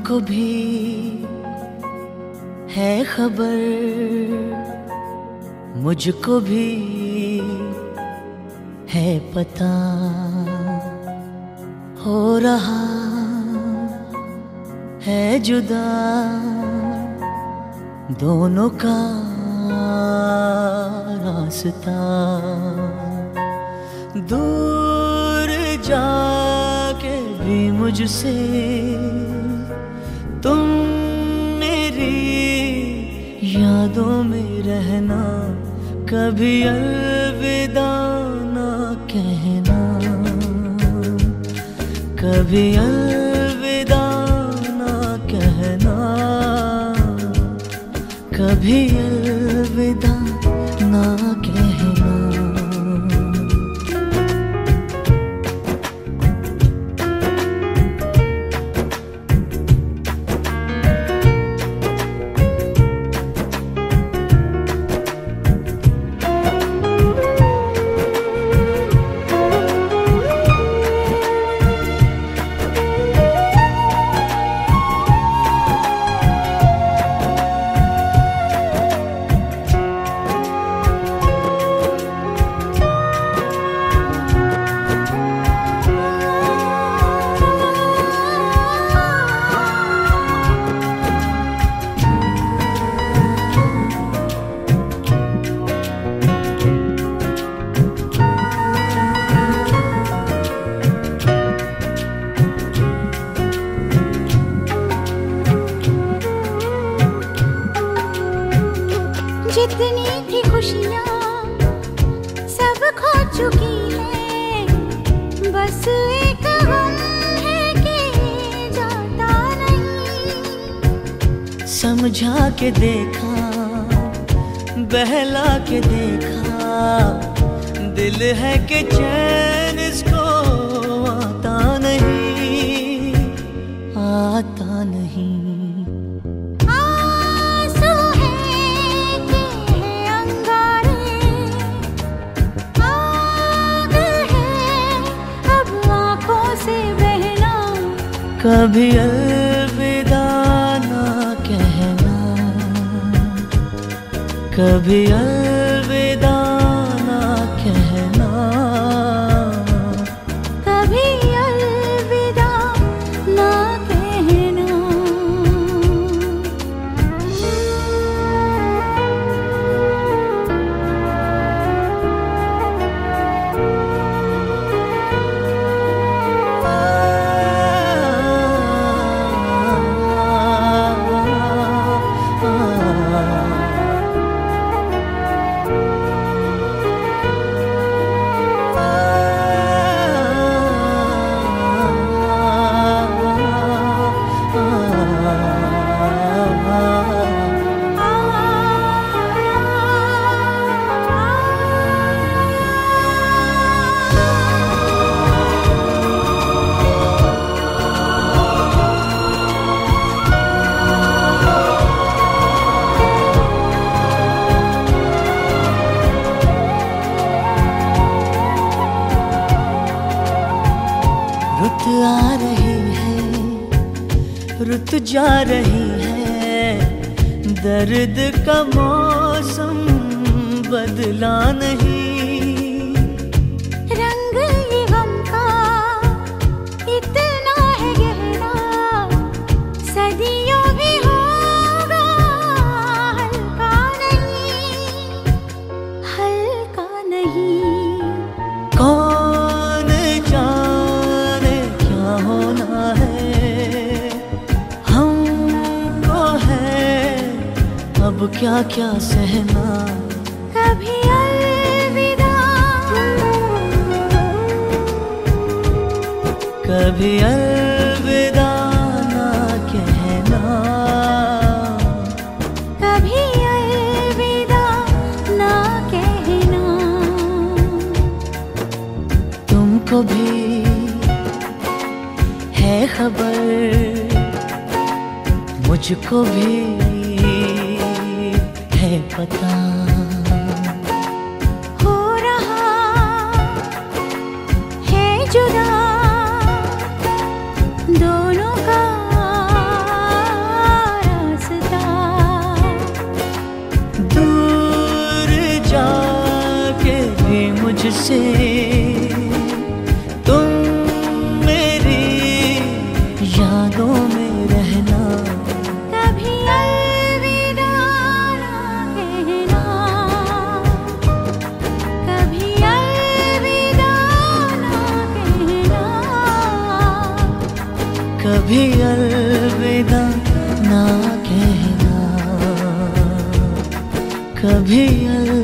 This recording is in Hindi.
तुमको भी है खबर, मुझको भी है पता हो रहा है जुदा। दोनों का रास्ता दूर जाके भी मुझसे तुम मेरी यादों में रहना, कभी अलविदा ना कहना। कभी अलविदा ना कहना, कभी अलविदा जितनी थी खुशियाँ सब खो चुकी है, बस एक गम है कि जाता नहीं। समझा के देखा, बहला के देखा, दिल है कि चैन इसको आता नहीं आता नहीं। कभी अलविदा ना कहना कभी अलविदा रुत जा रही है। दर्द का मौसम बदला नहीं। अब क्या क्या सहना। कभी अलविदा। कभी अलविदा ना कहना। कभी अलविदा ना कहना। तुमको भी है खबर मुझको भी पता। हो रहा है जुदा दोनों का दूर जाके मुझसे कभी अलविदा ना कहना। कभी कहना